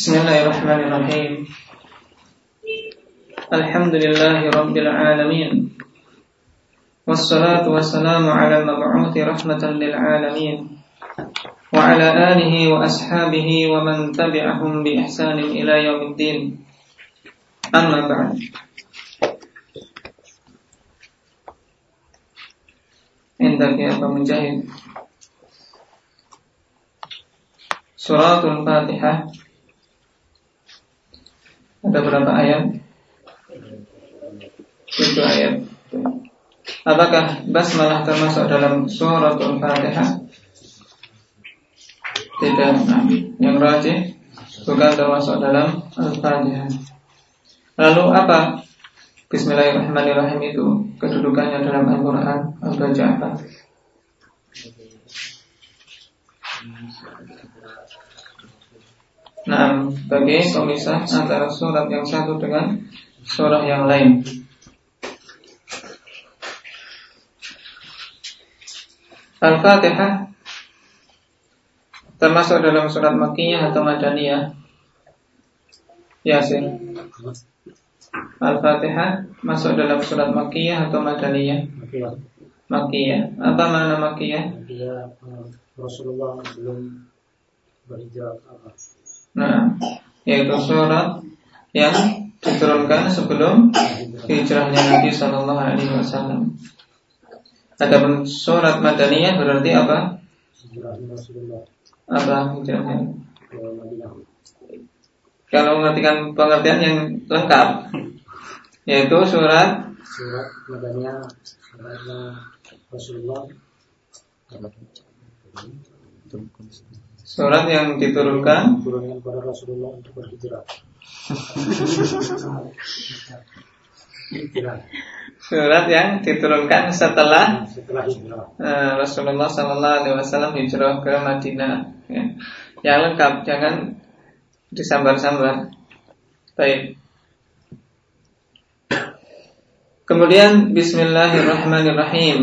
Bismillahirrahmanirrahim. Alhamdulillahi rabbil alamin. Wassalatu wassalamu ala mab'uthi rahmatan lil alamin. Wa ala alihi wa ashabihi wa man tabi'ahum bi ihsanin ila yaumiddin. Amma ba'd. Indak ya Pak Mujahid. Suratul Fatihah Ada berapa ayat? Tujuh ayat Apakah basmalah termasuk dalam suratul Fatihah? Tidak nah, Yang rajin Bukan termasuk dalam Al-Fatihah Lalu apa Bismillahirrahmanirrahim itu Kedudukannya dalam Al-Quran Al-Baca? Nah, bagi pemisah antara surat yang satu dengan surat yang lain. Al-Fatihah termasuk dalam surat Makkiyah atau Madaniyah? Yasin. Al-Fatihah masuk dalam surat Makkiyah atau Madaniyah? Makkiyah. Apa makna Makkiyah? Makkiyah eh, Rasulullah belum berhijrah? Nah, yaitu surat yang diturunkan sebelum hijrahnya Nabi Shallallahu Alaihi Wasallam. Adapun surat Madaniyah berarti apa? Apa hijrahnya? Kalau mengartikan pengertian yang lengkap, yaitu surat surat Madaniyah Rasulullah Surat yang diturunkan Turunkan kepada Rasulullah untuk berhijrah Surat yang diturunkan setelah, setelah hijrah. Uh, Rasulullah Sallallahu Alaihi Wasallam hijrah ke Madinah. Ya. Yang lengkap, jangan disambar-sambar. Baik. Kemudian Bismillahirrahmanirrahim.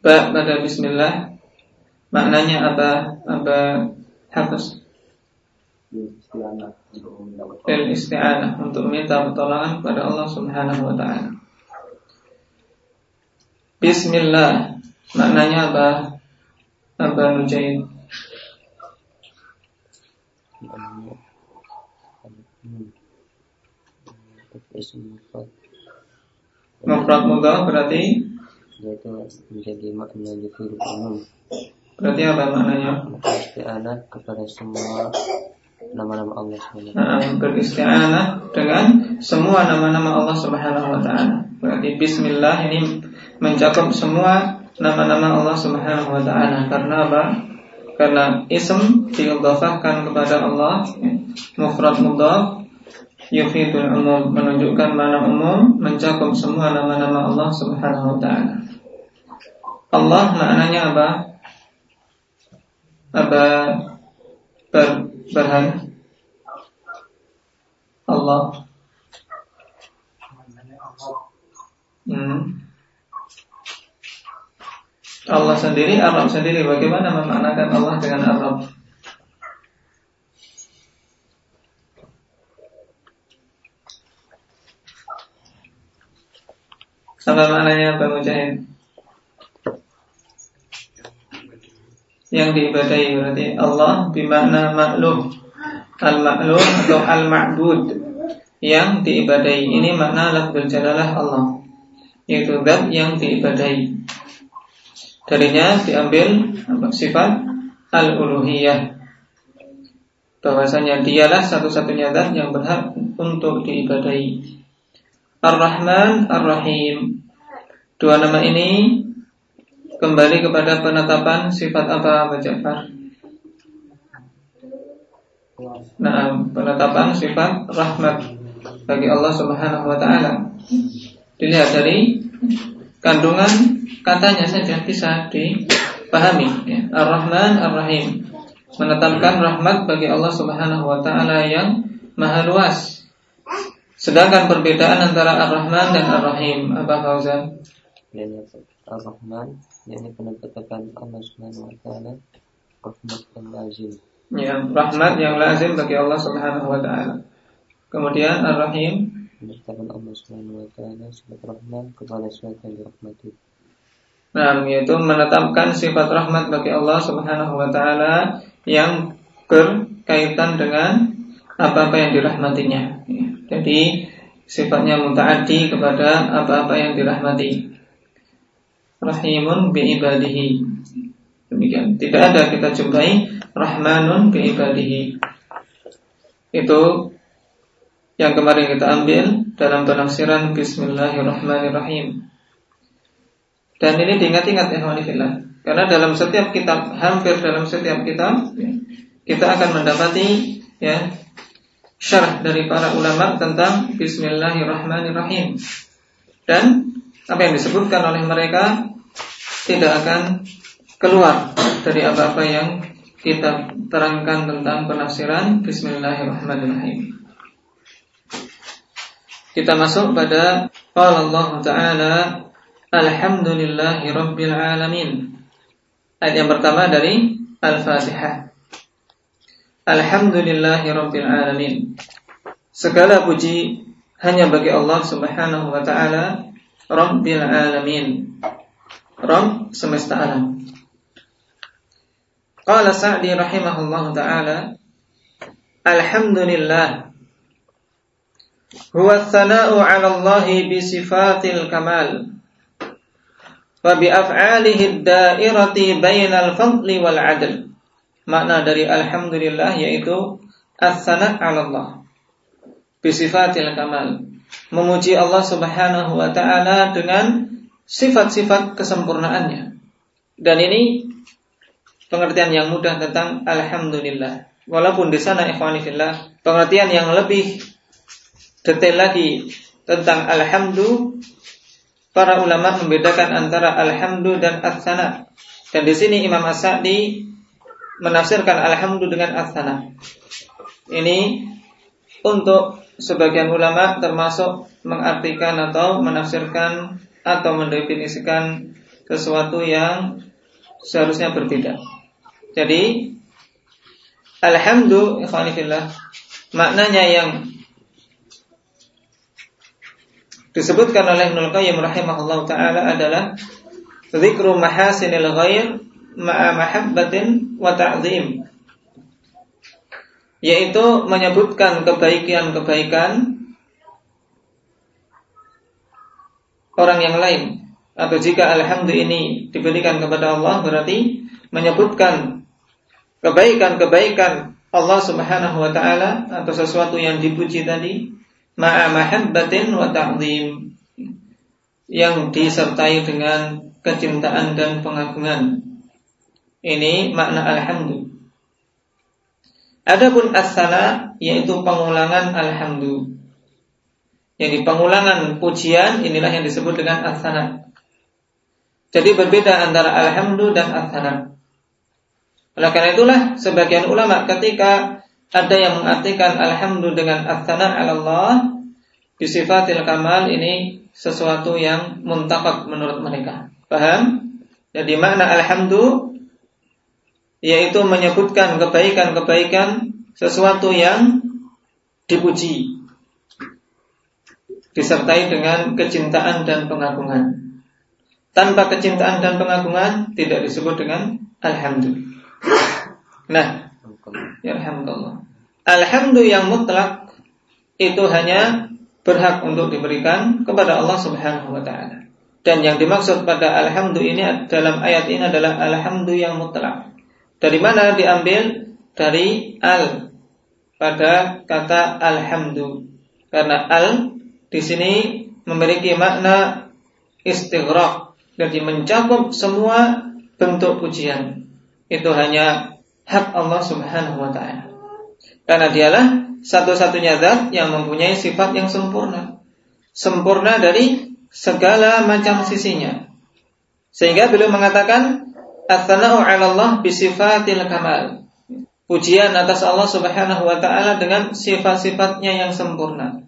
Ba pada Bismillah maknanya apa? Apa Hafiz Fil isti'anah Untuk minta pertolongan kepada Allah subhanahu wa ta'ala. Bismillah. Maknanya apa? Apa Nujaid Mufrad mudhaf berarti? Yaitu menjadi makna ditiru umum Berarti apa maknanya? Beristi'anah kepada semua nama-nama Allah SWT. Nah, beristi'anah dengan semua nama-nama Allah Subhanahu wa taala. Berarti bismillah ini mencakup semua nama-nama Allah Subhanahu wa taala. Karena apa? Karena ism diidhafahkan kepada Allah, mufrad mudhaf yufidul umum menunjukkan mana umum mencakup semua nama-nama Allah Subhanahu wa taala. Allah maknanya apa? Apa ber, berhan Allah hmm. Allah sendiri Arab sendiri bagaimana memaknakan Allah dengan Arab Apa maknanya Bang Mujahid? Yang diibadahi berarti Allah bimakna maklum. Al-maklum atau al-ma'bud. Yang diibadahi ini makna lafzul jalalah Allah. Yaitu zat yang diibadahi darinya diambil sifat al-uluhiyah. Bahwasanya dialah satu-satunya zat yang berhak untuk diibadahi Ar-Rahman Ar-Rahim. Dua nama ini kembali kepada penetapan sifat apa Pak Jafar? Nah, penetapan sifat rahmat bagi Allah Subhanahu wa taala. Dilihat dari kandungan katanya saja bisa dipahami ya. Ar-Rahman Ar-Rahim menetapkan rahmat bagi Allah Subhanahu wa taala yang maha luas. Sedangkan perbedaan antara Ar-Rahman dan Ar-Rahim apa Fauzan? Ar-Rahman yakni penetapan Allah Subhanahu wa taala rahmat yang lazim Ya, rahmat yang lazim bagi Allah Subhanahu wa taala. Kemudian Ar-Rahim menetapkan Allah Subhanahu wa taala sifat rahmat kepada sesuatu yang dirahmati. Nah, yaitu menetapkan sifat rahmat bagi Allah Subhanahu wa taala yang berkaitan dengan apa-apa yang dirahmatinya. Jadi sifatnya mutaaddi kepada apa-apa yang dirahmati. Rahimun bi ibadihi. Demikian. Tidak ada kita jumpai Rahmanun bi ibadihi. Itu yang kemarin kita ambil dalam penafsiran Bismillahirrahmanirrahim. Dan ini diingat-ingat ya Karena dalam setiap kitab, hampir dalam setiap kitab, kita akan mendapati ya syarah dari para ulama tentang Bismillahirrahmanirrahim. Dan apa yang disebutkan oleh mereka tidak akan keluar dari apa-apa yang kita terangkan tentang penafsiran. Bismillahirrahmanirrahim. Kita masuk pada Allah Ta'ala Alhamdulillahi Rabbil Alamin. Ayat yang pertama dari Al-Fatihah. Alhamdulillahi Rabbil Alamin. Segala puji hanya bagi Allah Subhanahu wa taala Rabbil Alamin Rabb semesta alam Qala Sa'di rahimahullah taala Alhamdulillah Huwa thana'u 'ala Allah bi sifatil kamal wa bi af'alihi dairati bainal fadli wal 'adl. Makna dari alhamdulillah yaitu as-sana' 'ala Allah bi sifatil kamal. Memuji Allah Subhanahu wa taala dengan sifat-sifat kesempurnaannya. Dan ini pengertian yang mudah tentang alhamdulillah. Walaupun di sana ikhwani fillah, pengertian yang lebih detail lagi tentang alhamdulillah para ulama membedakan antara alhamdu dan asana. Dan di sini Imam As-Sa'di menafsirkan alhamdu dengan asana. Ini untuk sebagian ulama termasuk mengartikan atau menafsirkan atau mendefinisikan sesuatu yang seharusnya berbeda. Jadi alhamdulillah maknanya yang disebutkan oleh Ibnu Qayyim rahimahullah taala adalah zikru mahasinil ghair ma'a mahabbatin wa ta'zim yaitu menyebutkan kebaikan-kebaikan orang yang lain atau jika alhamdulillah ini diberikan kepada Allah berarti menyebutkan kebaikan-kebaikan Allah Subhanahu wa taala atau sesuatu yang dipuji tadi ma'a mahabbatin wa ta'zim yang disertai dengan kecintaan dan pengagungan. Ini makna alhamdulillah. Adapun as-sana yaitu pengulangan alhamdulillah. Yang di pengulangan pujian inilah yang disebut dengan as-sana. Jadi berbeda antara alhamdulillah dan as-sana. Oleh karena itulah sebagian ulama ketika ada yang mengartikan alhamdulillah dengan as-sana Allah bisifatil kamal ini sesuatu yang muntakab menurut mereka. Paham? Jadi makna alhamdulillah yaitu menyebutkan kebaikan-kebaikan sesuatu yang dipuji disertai dengan kecintaan dan pengagungan. Tanpa kecintaan dan pengagungan tidak disebut dengan alhamdulillah. Nah, Ya alhamdulillah. Alhamdulillah yang mutlak itu hanya berhak untuk diberikan kepada Allah Subhanahu wa taala. Dan yang dimaksud pada alhamdulillah ini dalam ayat ini adalah alhamdulillah yang mutlak. Dari mana diambil? Dari al pada kata alhamdulillah. Karena al di sini memiliki makna istighraq jadi mencakup semua bentuk pujian. Itu hanya hak Allah Subhanahu wa taala. Karena dialah satu-satunya zat yang mempunyai sifat yang sempurna. Sempurna dari segala macam sisinya. Sehingga beliau mengatakan As-sana'u 'ala Allah bi sifatil kamal. Pujian atas Allah Subhanahu wa taala dengan sifat-sifatnya yang sempurna.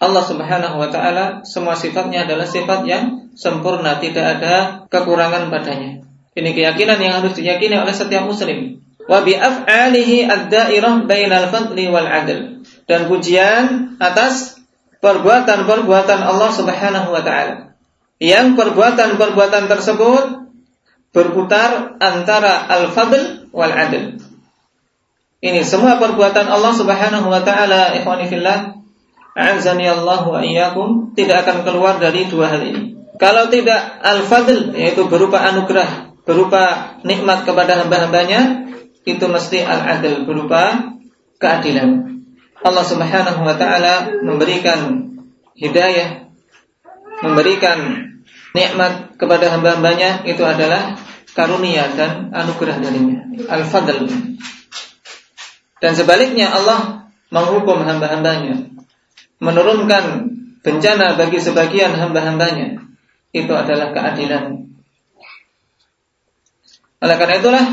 Allah Subhanahu wa taala semua sifatnya adalah sifat yang sempurna, tidak ada kekurangan padanya. Ini keyakinan yang harus diyakini oleh setiap muslim wa bi af'alihi ad-da'irah bainal fadli wal 'adl. Dan pujian atas perbuatan-perbuatan Allah Subhanahu wa taala. Yang perbuatan-perbuatan tersebut berputar antara al-fadl wal 'adl. Ini semua perbuatan Allah Subhanahu wa taala, ikhwani fillah, a'azani Allah wa iyyakum, tidak akan keluar dari dua hal ini. Kalau tidak al-fadl yaitu berupa anugerah, berupa nikmat kepada hamba-hambanya, itu mesti al-adl berupa keadilan. Allah Subhanahu wa taala memberikan hidayah, memberikan nikmat kepada hamba-hambanya itu adalah karunia dan anugerah darinya. Al-fadl. Dan sebaliknya Allah menghukum hamba-hambanya, menurunkan bencana bagi sebagian hamba-hambanya. Itu adalah keadilan. Oleh karena itulah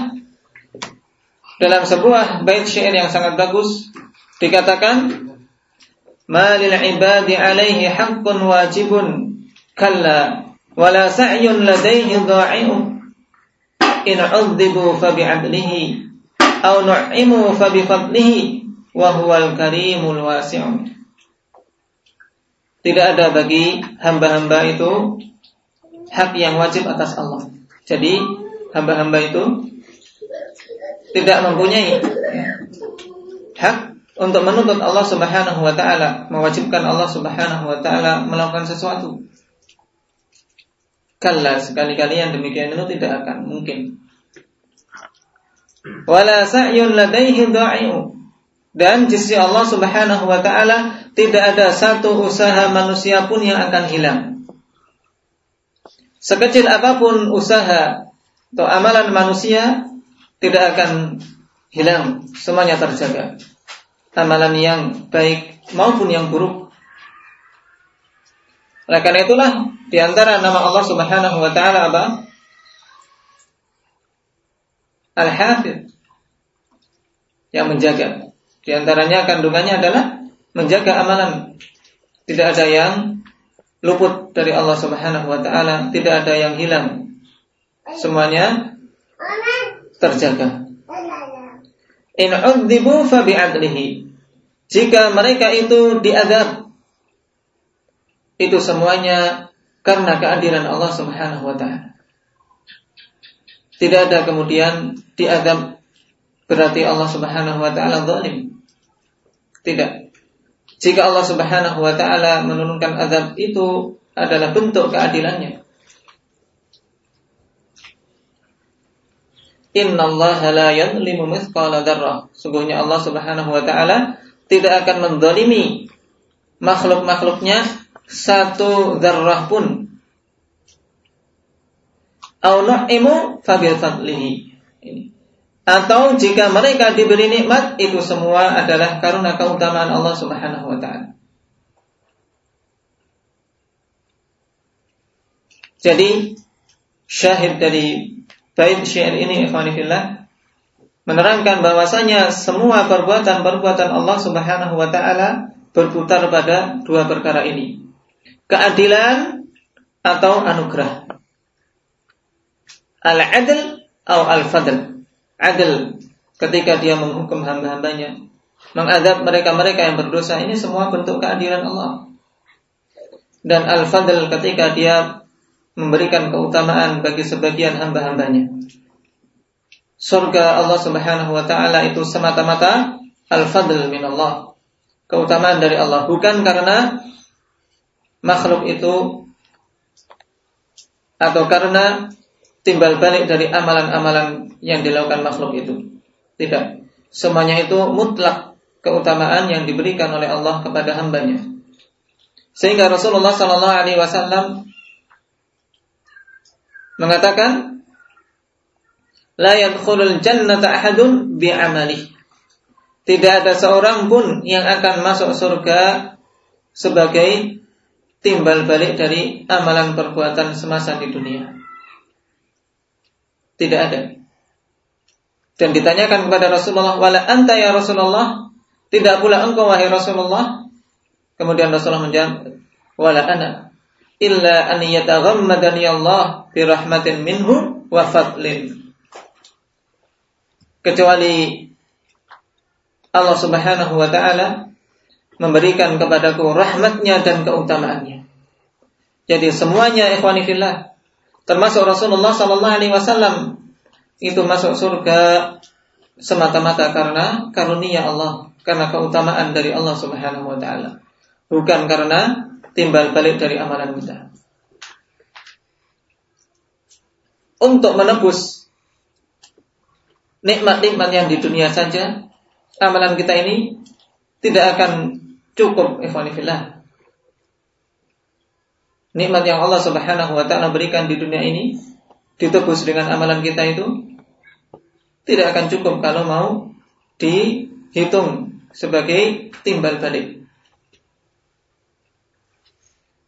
dalam sebuah bait syair yang sangat bagus dikatakan malil ibadi alaihi haqqun wajibun kalla wala sa'yun ladaihi dha'i'u in 'udzibu fa bi'adlihi aw nu'imu fa bi fadlihi tidak ada bagi hamba-hamba itu hak yang wajib atas Allah. Jadi hamba-hamba itu tidak mempunyai hak untuk menuntut Allah Subhanahu wa taala, mewajibkan Allah Subhanahu wa taala melakukan sesuatu. Kalla sekali-kali yang demikian itu tidak akan mungkin. Wala sa'yun ladaihi dha'i'u. Dan sisi Allah Subhanahu wa taala tidak ada satu usaha manusia pun yang akan hilang. Sekecil apa pun usaha atau amalan manusia tidak akan hilang, semuanya terjaga. Amalan yang baik maupun yang buruk. Oleh karena itulah di antara nama Allah Subhanahu wa taala apa? Al-Hafidh yang menjaga. Di antaranya kandungannya adalah menjaga amalan. Tidak ada yang luput dari Allah Subhanahu wa taala, tidak ada yang hilang. Semuanya terjaga. In fa bi'adlihi. Jika mereka itu diadab itu semuanya karena keadilan Allah Subhanahu wa taala. Tidak ada kemudian diadab berarti Allah Subhanahu wa taala zalim. Tidak. Jika Allah Subhanahu wa taala menurunkan azab itu adalah bentuk keadilannya. Inna Allah la yadlimu mithqala dzarrah. Sungguhnya Allah Subhanahu wa taala tidak akan mendolimi makhluk-makhluknya satu dzarrah pun. Au nu'imu fabil fadlihi. Atau jika mereka diberi nikmat itu semua adalah karena keutamaan Allah Subhanahu wa taala. Jadi syahid dari bait syair ini ikhwanifillah menerangkan bahwasanya semua perbuatan-perbuatan Allah Subhanahu wa taala berputar pada dua perkara ini. Keadilan atau anugerah. Al-adl atau al-fadl. Adil ketika dia menghukum hamba-hambanya, mengadab mereka-mereka yang berdosa, ini semua bentuk keadilan Allah. Dan al-fadl ketika dia memberikan keutamaan bagi sebagian hamba-hambanya. Surga Allah Subhanahu wa taala itu semata-mata al-fadl min Allah. Keutamaan dari Allah bukan karena makhluk itu atau karena timbal balik dari amalan-amalan yang dilakukan makhluk itu. Tidak. Semuanya itu mutlak keutamaan yang diberikan oleh Allah kepada hambanya. Sehingga Rasulullah Sallallahu Alaihi Wasallam mengatakan la yadkhulul jannata ahadun bi'amali. Tidak ada seorang pun yang akan masuk surga sebagai timbal balik dari amalan perbuatan semasa di dunia. Tidak ada. Dan ditanyakan kepada Rasulullah, "Wala anta ya Rasulullah?" Tidak pula engkau wahai Rasulullah? Kemudian Rasulullah menjawab, "Wala ana." illa an yataghammadani Allah bi rahmatin minhu wa fadlin. kecuali Allah Subhanahu wa taala memberikan kepadaku rahmatnya dan keutamaannya. Jadi semuanya ikhwani fillah termasuk Rasulullah sallallahu alaihi wasallam itu masuk surga semata-mata karena karunia Allah, karena keutamaan dari Allah Subhanahu wa taala. Bukan karena timbal balik dari amalan kita. Untuk menebus nikmat-nikmat yang di dunia saja, amalan kita ini tidak akan cukup ikhwanifillah. Nikmat yang Allah Subhanahu wa taala berikan di dunia ini ditebus dengan amalan kita itu tidak akan cukup kalau mau dihitung sebagai timbal balik.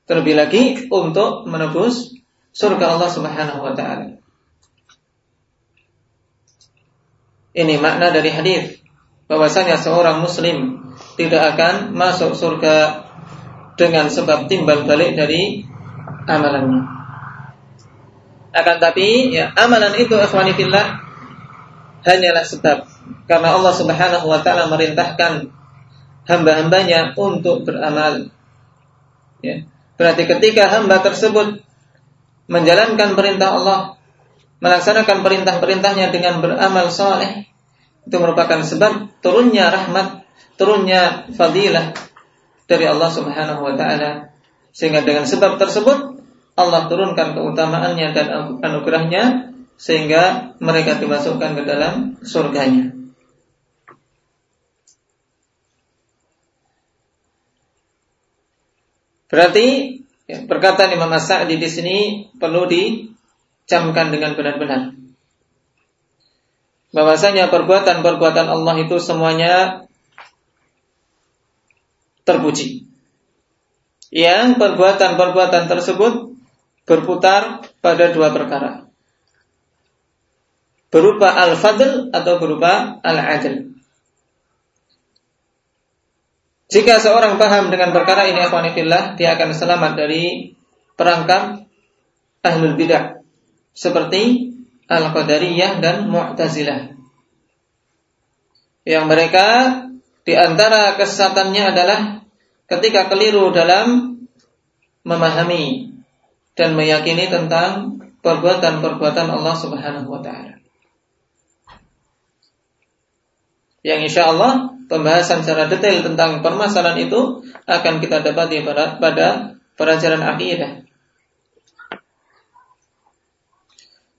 Terlebih lagi untuk menebus surga Allah Subhanahu wa taala. Ini makna dari hadis bahwasanya seorang muslim tidak akan masuk surga dengan sebab timbal balik dari amalannya. Akan tapi ya amalan itu ikhwani fillah hanyalah sebab karena Allah Subhanahu wa taala merintahkan hamba-hambanya untuk beramal. Ya. Berarti ketika hamba tersebut menjalankan perintah Allah, melaksanakan perintah-perintahnya dengan beramal soleh, itu merupakan sebab turunnya rahmat, turunnya fadilah dari Allah Subhanahu wa taala. Sehingga dengan sebab tersebut Allah turunkan keutamaannya dan anugerahnya sehingga mereka dimasukkan ke dalam surganya. Berarti ya, perkataan Imam As-Sa'di di sini perlu dicamkan dengan benar-benar bahwasanya perbuatan-perbuatan Allah itu semuanya terpuji. Yang perbuatan-perbuatan tersebut berputar pada dua perkara. Berupa al-fadl atau berupa al-adl. Jika seorang paham dengan perkara ini akhwanifillah, dia akan selamat dari perangkap ahlul bidah. Seperti Al-Qadariyah dan Mu'tazilah. Yang mereka di antara kesesatannya adalah ketika keliru dalam memahami dan meyakini tentang perbuatan-perbuatan Allah Subhanahu wa taala. Yang insya Allah pembahasan secara detail tentang permasalahan itu akan kita dapati pada, pada pelajaran akidah.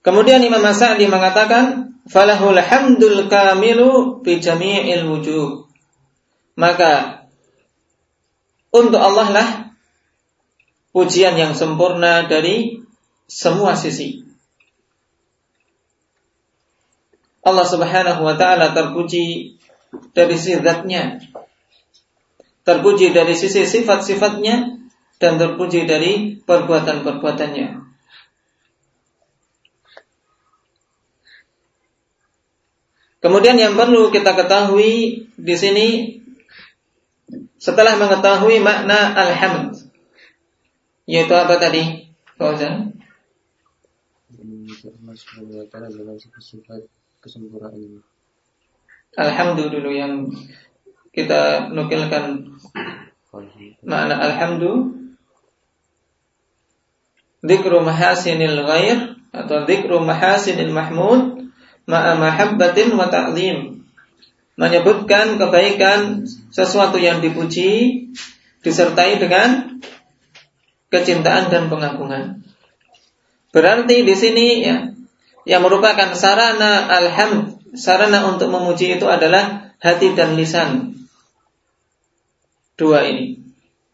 Kemudian Imam Sa'di mengatakan, "Falahul hamdul kamilu bi jami'il wujuh." Maka untuk Allah lah pujian yang sempurna dari semua sisi. Allah Subhanahu wa taala terpuji dari sisi terpuji dari sisi sifat-sifatnya dan terpuji dari perbuatan-perbuatannya. Kemudian yang perlu kita ketahui di sini setelah mengetahui makna alhamd yaitu apa tadi? Fauzan? Alhamdulillah dulu yang kita nukilkan makna alhamdu Dikru mahasinil ghair atau dikru mahasinil mahmud ma'a mahabbatin wa ta'zim menyebutkan kebaikan sesuatu yang dipuji disertai dengan kecintaan dan pengagungan. Berarti di sini ya yang merupakan sarana alhamd, sarana untuk memuji itu adalah hati dan lisan. Dua ini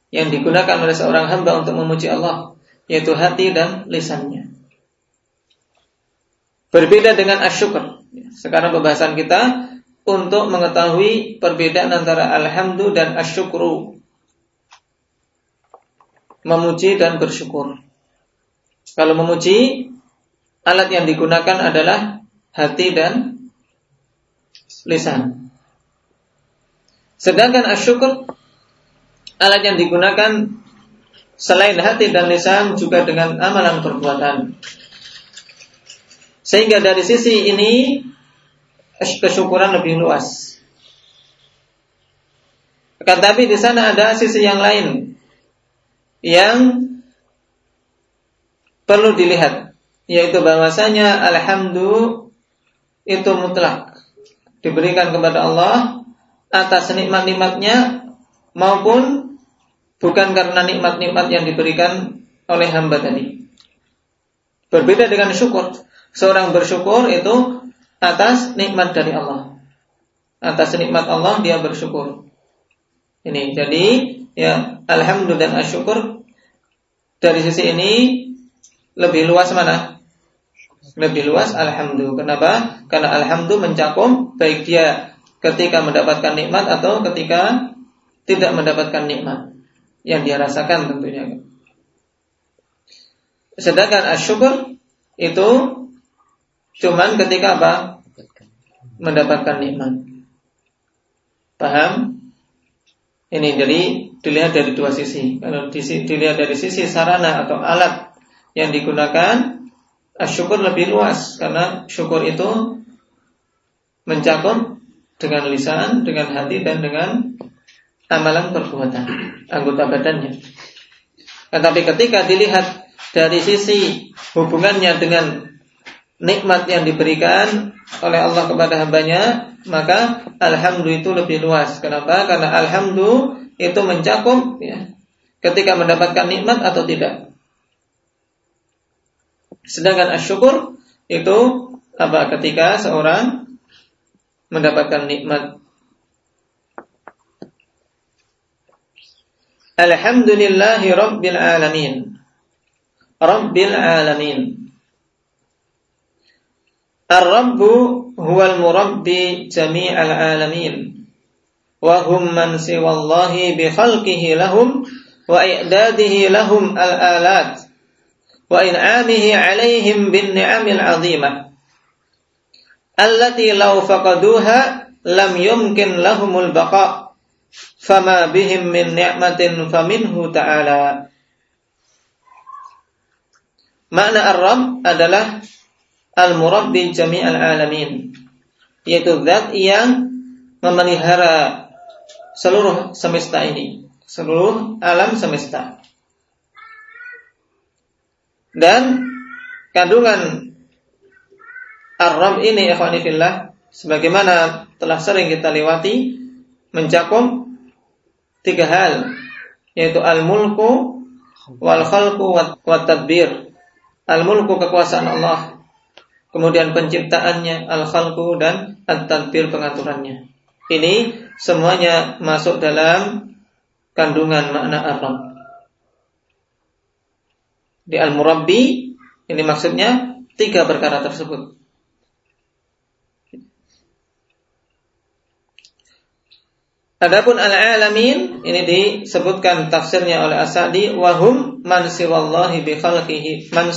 yang digunakan oleh seorang hamba untuk memuji Allah, yaitu hati dan lisannya. Berbeda dengan asyukur. Sekarang pembahasan kita untuk mengetahui perbedaan antara alhamdulillah dan asyukru. Memuji dan bersyukur. Kalau memuji, alat yang digunakan adalah hati dan lisan. Sedangkan asyukur, alat yang digunakan selain hati dan lisan juga dengan amalan perbuatan. Sehingga dari sisi ini kesyukuran lebih luas. Akan tapi di sana ada sisi yang lain yang perlu dilihat, yaitu bahwasanya alhamdulillah itu mutlak diberikan kepada Allah atas nikmat-nikmatnya maupun bukan karena nikmat-nikmat yang diberikan oleh hamba tadi. Berbeda dengan syukur. Seorang bersyukur itu atas nikmat dari Allah. Atas nikmat Allah dia bersyukur. Ini jadi ya alhamdulillah dan asyukur dari sisi ini lebih luas mana? Lebih luas alhamdulillah. Kenapa? Karena alhamdulillah mencakup baik dia ketika mendapatkan nikmat atau ketika tidak mendapatkan nikmat yang dia rasakan tentunya. Sedangkan asyukur itu cuman ketika apa? Mendapatkan nikmat. Paham? Ini jadi dilihat dari dua sisi. Kalau dilihat dari sisi sarana atau alat yang digunakan, syukur lebih luas karena syukur itu mencakup dengan lisan, dengan hati dan dengan amalan perbuatan anggota badannya. Tetapi ketika dilihat dari sisi hubungannya dengan nikmat yang diberikan oleh Allah kepada hambanya, maka alhamdulillah itu lebih luas. Kenapa? Karena alhamdulillah itu mencakup ya, ketika mendapatkan nikmat atau tidak. Sedangkan asyukur itu apa? Ketika seorang mendapatkan nikmat. Alhamdulillahi Rabbil Alamin. Rabbil Alamin. الرب هو المربي جميع العالمين وهم من سوى الله بخلقه لهم وإعداده لهم الآلات وإنعامه عليهم بالنعم العظيمة التي لو فقدوها لم يمكن لهم البقاء فما بهم من نعمة فمنه تعالى. Makna Ar-Rabb adalah al-murabbi jami'al alamin yaitu zat yang memelihara seluruh semesta ini, seluruh alam semesta. Dan kandungan Ar-Rabb ini ikhwanifillah sebagaimana telah sering kita lewati mencakup tiga hal yaitu al-mulku wal khalqu wat tadbir. Al-mulku kekuasaan Allah kemudian penciptaannya, al-khalqu dan at-tadbir pengaturannya. Ini semuanya masuk dalam kandungan makna ar-rabb. Di al-murabbi ini maksudnya tiga perkara tersebut. Adapun al-alamin ini disebutkan tafsirnya oleh Asadi wahum man siwallahi bi khalqihi man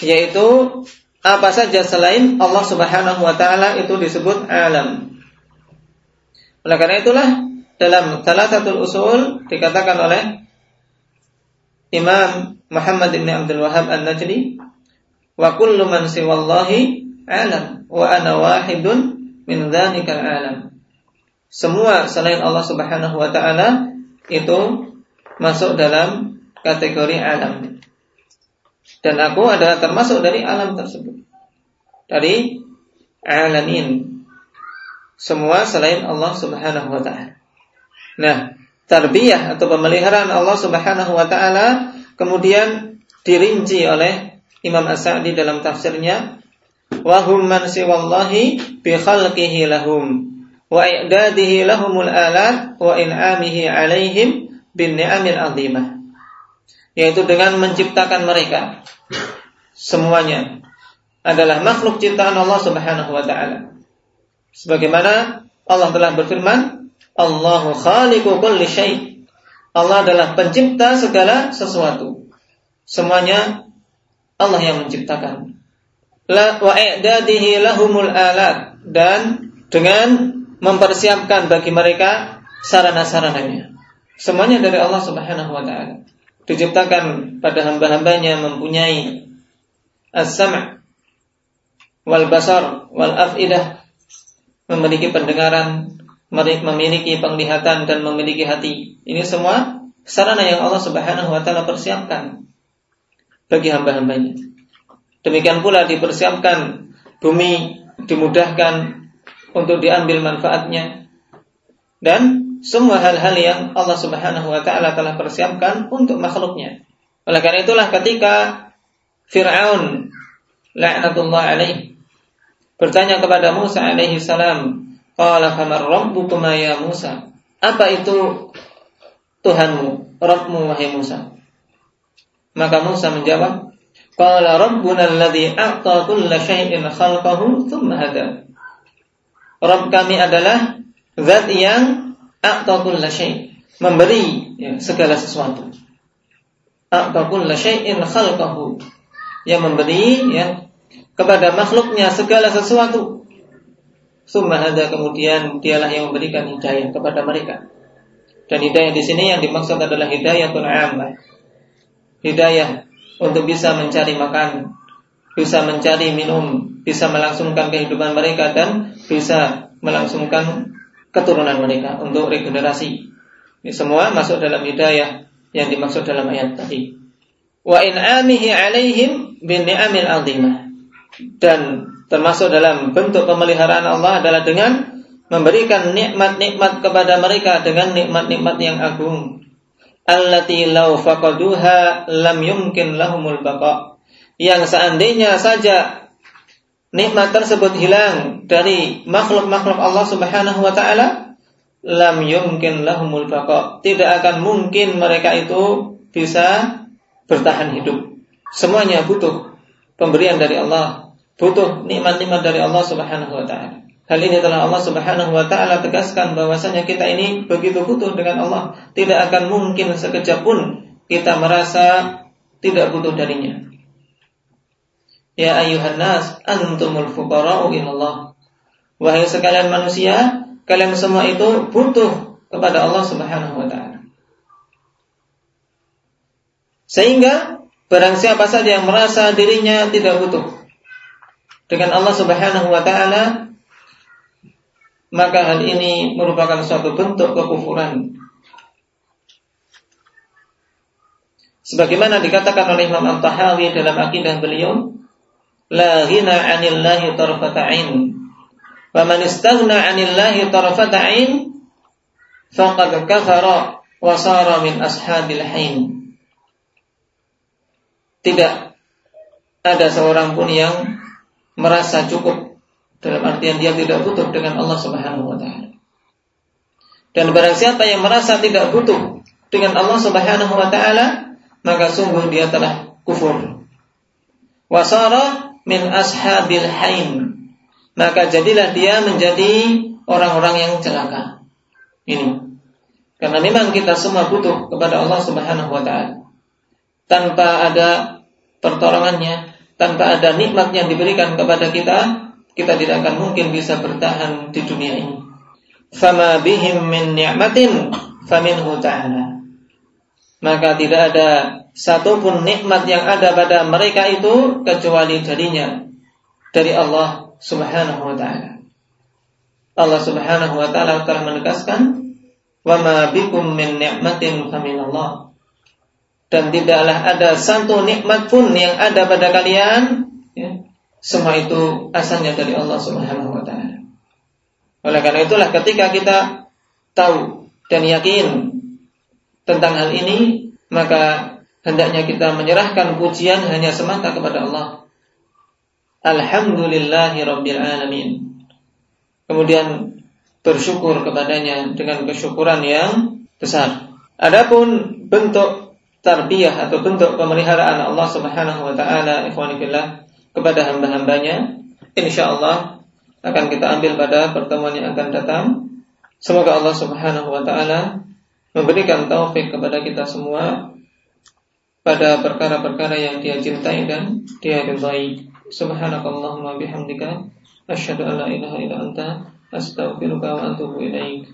yaitu apa saja selain Allah Subhanahu wa taala itu disebut alam. Oleh karena itulah dalam salah satu usul dikatakan oleh Imam Muhammad bin Abdul Wahab An-Najdi wa kullu man siwallahi alam wa ana wahidun min dzalikal alam. Semua selain Allah Subhanahu wa taala itu masuk dalam kategori alam. Dan aku adalah termasuk dari alam tersebut. Dari alamin. Semua selain Allah Subhanahu wa taala. Nah, tarbiyah atau pemeliharaan Allah Subhanahu wa taala kemudian dirinci oleh Imam As-Sa'di dalam tafsirnya wa hum man siwallahi bi khalqihi lahum wa i'dadihi lahumul alat wa in'amihi alaihim bin ni'amil azimah yaitu dengan menciptakan mereka semuanya adalah makhluk ciptaan Allah Subhanahu wa taala. Sebagaimana Allah telah berfirman, Allahu khaliqu kulli syai. Allah adalah pencipta segala sesuatu. Semuanya Allah yang menciptakan. La wa i'dadihi lahumul alat dan dengan mempersiapkan bagi mereka sarana-sarananya. Semuanya dari Allah Subhanahu wa taala diciptakan pada hamba-hambanya mempunyai as-sam' wal basar wal afidah memiliki pendengaran, memiliki penglihatan dan memiliki hati. Ini semua sarana yang Allah Subhanahu wa taala persiapkan bagi hamba-hambanya. Demikian pula dipersiapkan bumi dimudahkan untuk diambil manfaatnya dan semua hal-hal yang Allah Subhanahu wa taala telah persiapkan untuk makhluknya. Oleh karena itulah ketika Fir'aun la'natullah alaih bertanya kepada Musa alaihi salam, "Qala famar rabbukuma ya Musa?" Apa itu Tuhanmu, Rabbmu wahai Musa? Maka Musa menjawab, "Qala rabbuna alladhi a'ta kulla syai'in khalqahu thumma hada." Rabb kami adalah zat yang a'ta kulla syai', memberi ya, segala sesuatu. A'ta kulla syai'in khalqahu yang memberi ya kepada makhluknya segala sesuatu. Summa ada kemudian dialah yang memberikan hidayah kepada mereka. Dan hidayah di sini yang dimaksud adalah hidayah ammah. Hidayah untuk bisa mencari makan, bisa mencari minum, bisa melangsungkan kehidupan mereka dan bisa melangsungkan keturunan mereka untuk regenerasi. Ini semua masuk dalam hidayah yang dimaksud dalam ayat tadi. Wa in amihi alaihim bin ni'amil azimah. Dan termasuk dalam bentuk pemeliharaan Allah adalah dengan memberikan nikmat-nikmat kepada mereka dengan nikmat-nikmat yang agung. Allati law faqaduha lam yumkin lahumul baqa. Yang seandainya saja nikmat tersebut hilang dari makhluk-makhluk Allah Subhanahu wa taala, lam yumkin lahumul baqa. Tidak akan mungkin mereka itu bisa bertahan hidup. Semuanya butuh pemberian dari Allah, butuh nikmat-nikmat dari Allah Subhanahu wa taala. Hal ini telah Allah Subhanahu wa taala tegaskan bahwasanya kita ini begitu butuh dengan Allah, tidak akan mungkin sekejap pun kita merasa tidak butuh darinya. Ya ayuhan nas, antumul fuqara'u ilallah. Wahai sekalian manusia, kalian semua itu butuh kepada Allah Subhanahu wa taala. Sehingga barang siapa saja yang merasa dirinya tidak butuh dengan Allah Subhanahu wa taala, maka hal ini merupakan suatu bentuk kekufuran. Sebagaimana dikatakan oleh Imam Al-Tahawi dalam akidah beliau, la ghina 'anillahi tarfata 'ain. Wa man istaghna 'anillahi tarfata 'ain faqad kafara wa sara min ashabil hain tidak ada seorang pun yang merasa cukup dalam artian dia tidak butuh dengan Allah Subhanahu wa taala. Dan barang siapa yang merasa tidak butuh dengan Allah Subhanahu wa taala, maka sungguh dia telah kufur. Wasara min ashabil hain. Maka jadilah dia menjadi orang-orang yang celaka. Ini. Karena memang kita semua butuh kepada Allah Subhanahu wa taala tanpa ada pertolongannya, tanpa ada nikmat yang diberikan kepada kita, kita tidak akan mungkin bisa bertahan di dunia ini. Fama bihim min ni'matin faminhu ta'ala. Maka tidak ada satupun nikmat yang ada pada mereka itu kecuali darinya dari Allah Subhanahu wa taala. Allah Subhanahu wa taala telah menegaskan, "Wa ma bikum min ni'matin faminallah." dan tidaklah ada satu nikmat pun yang ada pada kalian ya, semua itu asalnya dari Allah Subhanahu wa taala. Oleh karena itulah ketika kita tahu dan yakin tentang hal ini, maka hendaknya kita menyerahkan pujian hanya semata kepada Allah. Alhamdulillahi. Kemudian bersyukur kepadanya dengan kesyukuran yang besar. Adapun bentuk tarbiyah atau bentuk pemeliharaan Allah Subhanahu wa taala ikhwanillah kepada hamba-hambanya insyaallah akan kita ambil pada pertemuan yang akan datang semoga Allah Subhanahu wa taala memberikan taufik kepada kita semua pada perkara-perkara yang Dia cintai dan Dia ridhai. Subhanakallahumma bihamdika asyhadu an la ilaha illa anta astaghfiruka wa atubu ilaik